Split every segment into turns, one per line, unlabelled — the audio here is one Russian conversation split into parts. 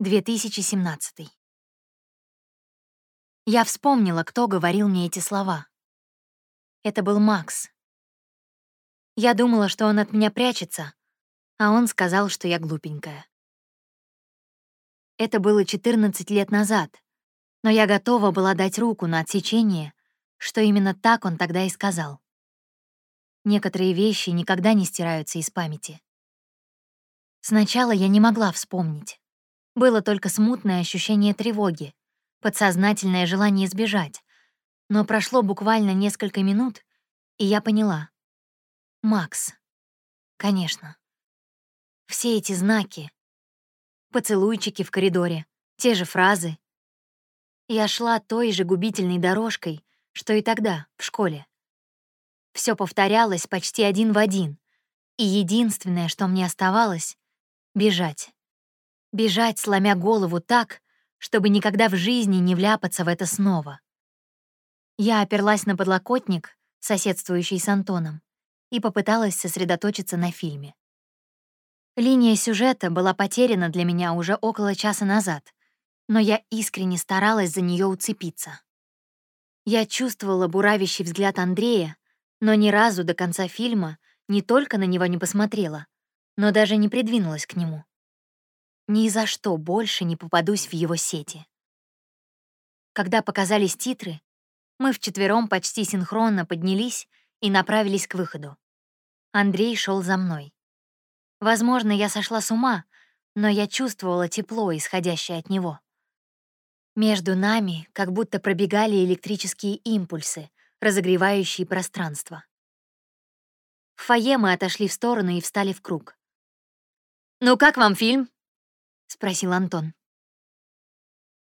2017. Я вспомнила, кто говорил мне эти слова. Это был Макс. Я думала, что он от меня прячется, а он сказал, что я глупенькая. Это было 14 лет назад, но я готова была дать руку на отсечение, что именно так он тогда и сказал. Некоторые вещи никогда не стираются из памяти. Сначала я не могла вспомнить. Было только смутное ощущение тревоги, подсознательное желание избежать. Но прошло буквально несколько минут, и я поняла. Макс. Конечно. Все эти знаки. Поцелуйчики в коридоре, те же фразы. Я шла той же губительной дорожкой, что и тогда, в школе. Все повторялось почти один в один, и единственное, что мне оставалось — бежать. Бежать, сломя голову так, чтобы никогда в жизни не вляпаться в это снова. Я оперлась на подлокотник, соседствующий с Антоном, и попыталась сосредоточиться на фильме. Линия сюжета была потеряна для меня уже около часа назад, но я искренне старалась за нее уцепиться. Я чувствовала буравящий взгляд Андрея, но ни разу до конца фильма не только на него не посмотрела, но даже не придвинулась к нему. Ни за что больше не попадусь в его сети. Когда показались титры, мы вчетвером почти синхронно поднялись и направились к выходу. Андрей шел за мной. Возможно, я сошла с ума, но я чувствовала тепло, исходящее от него. Между нами как будто пробегали электрические импульсы, разогревающие пространство. В фойе мы отошли в сторону и встали в круг. «Ну как вам фильм?» — спросил Антон.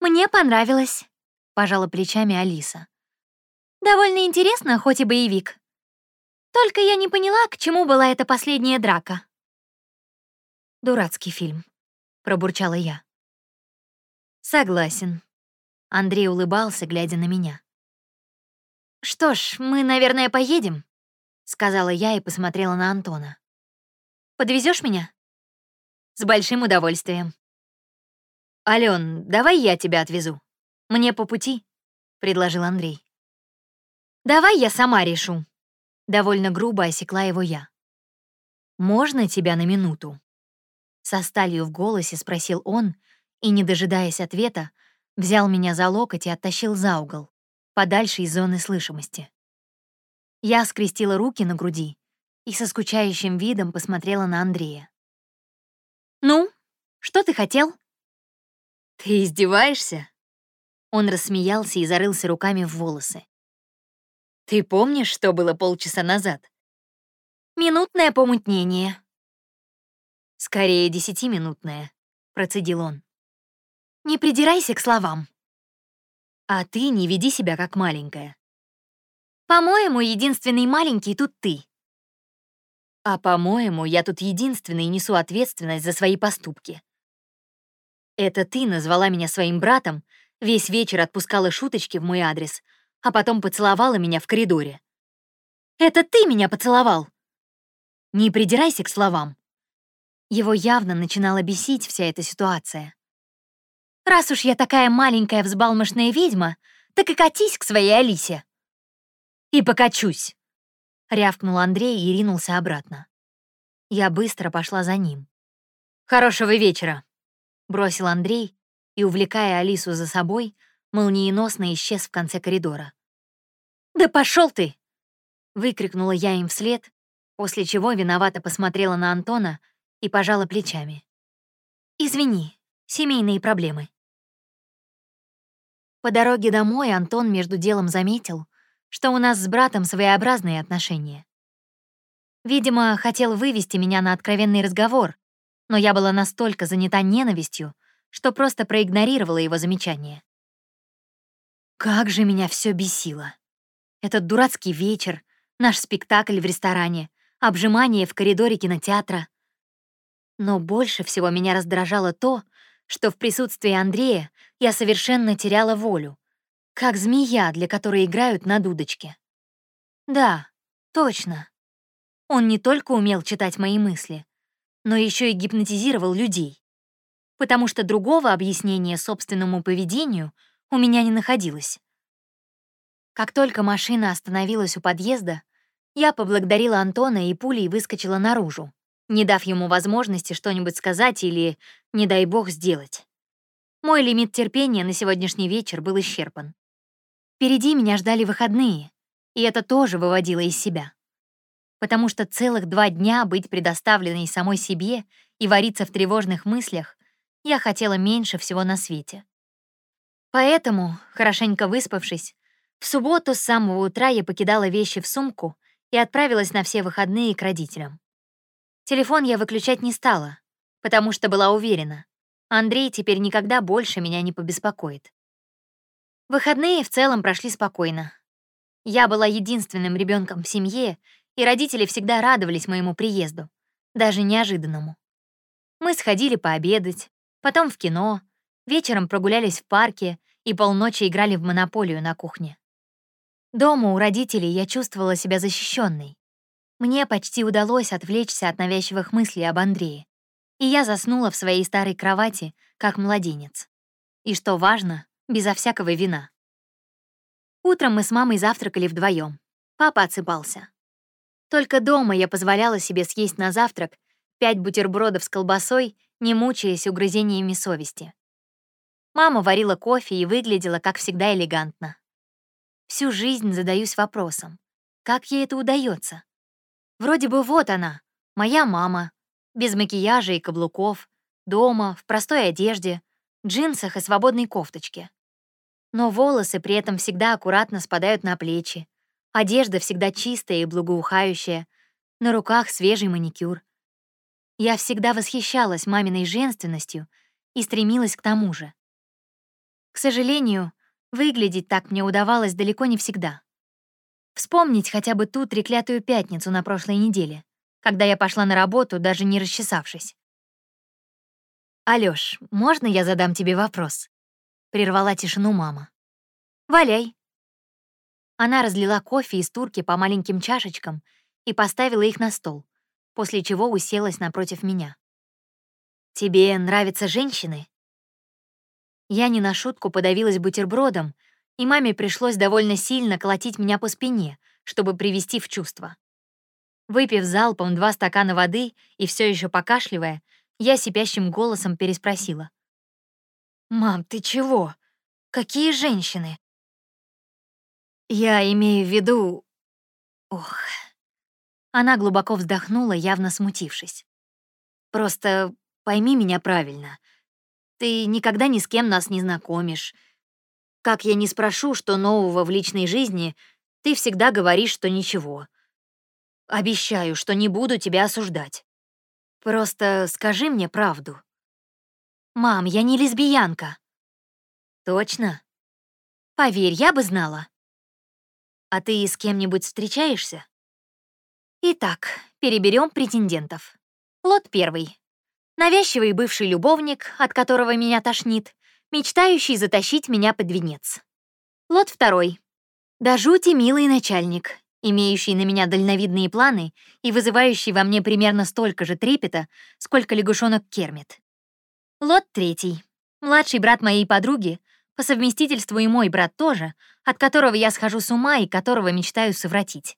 «Мне понравилось», — пожала плечами Алиса. «Довольно интересно, хоть и боевик. Только я не поняла, к чему была эта последняя драка». «Дурацкий фильм», — пробурчала я. «Согласен». Андрей улыбался, глядя на меня. «Что ж, мы, наверное, поедем», — сказала я и посмотрела на Антона. Подвезешь меня?» «С большим удовольствием», «Алён, давай я тебя отвезу. Мне по пути», — предложил Андрей. «Давай я сама решу». Довольно грубо осекла его я. «Можно тебя на минуту?» Со сталью в голосе спросил он и, не дожидаясь ответа, взял меня за локоть и оттащил за угол, подальше из зоны слышимости. Я скрестила руки на груди и со скучающим видом посмотрела на Андрея. «Ну, что ты хотел?» «Ты издеваешься?» Он рассмеялся и зарылся руками в волосы. «Ты помнишь, что было полчаса назад?» «Минутное помутнение». «Скорее, десятиминутное», — процедил он. «Не придирайся к словам». «А ты не веди себя как маленькая». «По-моему, единственный маленький тут ты». «А по-моему, я тут единственный несу ответственность за свои поступки», это ты назвала меня своим братом, весь вечер отпускала шуточки в мой адрес, а потом поцеловала меня в коридоре. Это ты меня поцеловал! Не придирайся к словам. Его явно начинала бесить вся эта ситуация. Раз уж я такая маленькая взбалмошная ведьма, так и катись к своей Алисе. И покачусь. Рявкнул Андрей и ринулся обратно. Я быстро пошла за ним. «Хорошего вечера!» Бросил Андрей и, увлекая Алису за собой, молниеносно исчез в конце коридора. «Да пошел ты!» — выкрикнула я им вслед, после чего виновато посмотрела на Антона и пожала плечами. «Извини, семейные проблемы». По дороге домой Антон между делом заметил, что у нас с братом своеобразные отношения. Видимо, хотел вывести меня на откровенный разговор, но я была настолько занята ненавистью, что просто проигнорировала его замечание. Как же меня все бесило. Этот дурацкий вечер, наш спектакль в ресторане, обжимание в коридоре кинотеатра. Но больше всего меня раздражало то, что в присутствии Андрея я совершенно теряла волю, как змея, для которой играют на дудочке. Да, точно. Он не только умел читать мои мысли, но еще и гипнотизировал людей. потому что другого объяснения собственному поведению у меня не находилось. Как только машина остановилась у подъезда, я поблагодарила Антона и пулей выскочила наружу, не дав ему возможности что-нибудь сказать или, не дай бог, сделать. Мой лимит терпения на сегодняшний вечер был исчерпан. Впереди меня ждали выходные, и это тоже выводило из себя. Потому что целых два дня быть предоставленной самой себе и вариться в тревожных мыслях я хотела меньше всего на свете. Поэтому, хорошенько выспавшись, в субботу с самого утра я покидала вещи в сумку и отправилась на все выходные к родителям. Телефон я выключать не стала, потому что была уверена, Андрей теперь никогда больше меня не побеспокоит. Выходные в целом прошли спокойно. Я была единственным ребенком в семье, и родители всегда радовались моему приезду, даже неожиданному. Мы сходили пообедать, потом в кино, вечером прогулялись в парке и полночи играли в монополию на кухне. Дома у родителей я чувствовала себя защищенной. Мне почти удалось отвлечься от навязчивых мыслей об Андрее, и я заснула в своей старой кровати, как младенец. И что важно, безо всякого вина. Утром мы с мамой завтракали вдвоем. Папа отсыпался. Только дома я позволяла себе съесть на завтрак пять бутербродов с колбасой, не мучаясь угрызениями совести. Мама варила кофе и выглядела, как всегда, элегантно. Всю жизнь задаюсь вопросом, как ей это удается? Вроде бы вот она, моя мама, без макияжа и каблуков, дома, в простой одежде, джинсах и свободной кофточке. Но волосы при этом всегда аккуратно спадают на плечи. Одежда всегда чистая и благоухающая. На руках свежий маникюр. Я всегда восхищалась маминой женственностью и стремилась к тому же. К сожалению, выглядеть так мне удавалось далеко не всегда. Вспомнить хотя бы ту треклятую пятницу на прошлой неделе, когда я пошла на работу, даже не расчесавшись. «Алёш, можно я задам тебе вопрос?» — прервала тишину мама. «Валяй». Она разлила кофе из турки по маленьким чашечкам и поставила их на стол, после чего уселась напротив меня. «Тебе нравятся женщины?» Я не на шутку подавилась бутербродом, и маме пришлось довольно сильно колотить меня по спине, чтобы привести в чувство. Выпив залпом два стакана воды и все еще покашливая, я сипящим голосом переспросила. «Мам, ты чего? Какие женщины?» «Я имею в виду...» Ох... Она глубоко вздохнула, явно смутившись. «Просто пойми меня правильно. Ты никогда ни с кем нас не знакомишь. Как я не спрошу, что нового в личной жизни, ты всегда говоришь, что ничего. Обещаю, что не буду тебя осуждать. Просто скажи мне правду. «Мам, я не лесбиянка». «Точно?» «Поверь, я бы знала». «А ты с кем-нибудь встречаешься?» Итак, переберем претендентов. Лот первый. Навязчивый бывший любовник, от которого меня тошнит, мечтающий затащить меня под венец. Лот второй. До жути милый начальник, имеющий на меня дальновидные планы и вызывающий во мне примерно столько же трепета, сколько лягушонок Кермит. Лот третий. Младший брат моей подруги, по совместительству и мой брат тоже, от которого я схожу с ума и которого мечтаю совратить.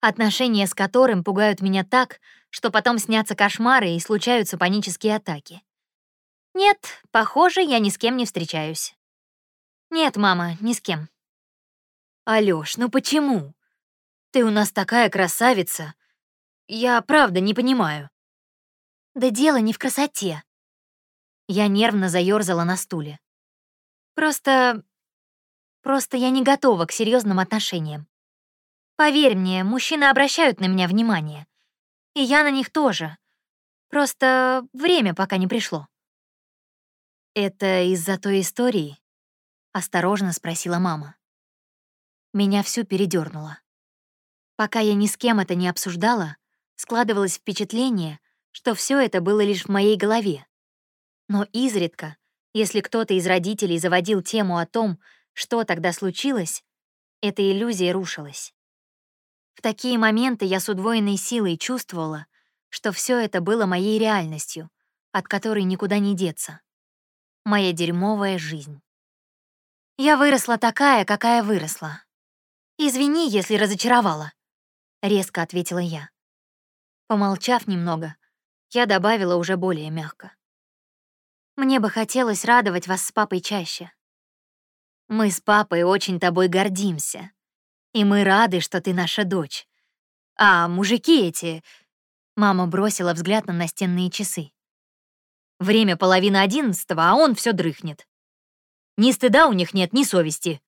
Отношения с которым пугают меня так, что потом снятся кошмары и случаются панические атаки. Нет, похоже, я ни с кем не встречаюсь. Нет, мама, ни с кем. Алёш, ну почему? Ты у нас такая красавица. Я правда не понимаю. Да дело не в красоте. Я нервно заёрзала на стуле. Просто... Просто я не готова к серьезным отношениям. Поверь мне, мужчины обращают на меня внимание. И я на них тоже. Просто время пока не пришло. «Это из-за той истории?» — осторожно спросила мама. Меня всю передернуло. Пока я ни с кем это не обсуждала, складывалось впечатление, что все это было лишь в моей голове. Но изредка, если кто-то из родителей заводил тему о том, что тогда случилось, эта иллюзия рушилась. В такие моменты я с удвоенной силой чувствовала, что все это было моей реальностью, от которой никуда не деться. Моя дерьмовая жизнь. Я выросла такая, какая выросла. Извини, если разочаровала, — резко ответила я. Помолчав немного, я добавила уже более мягко. Мне бы хотелось радовать вас с папой чаще. Мы с папой очень тобой гордимся. И мы рады, что ты наша дочь. А мужики эти... Мама бросила взгляд на настенные часы. Время половина одиннадцатого, а он все дрыхнет. Ни стыда у них нет, ни совести.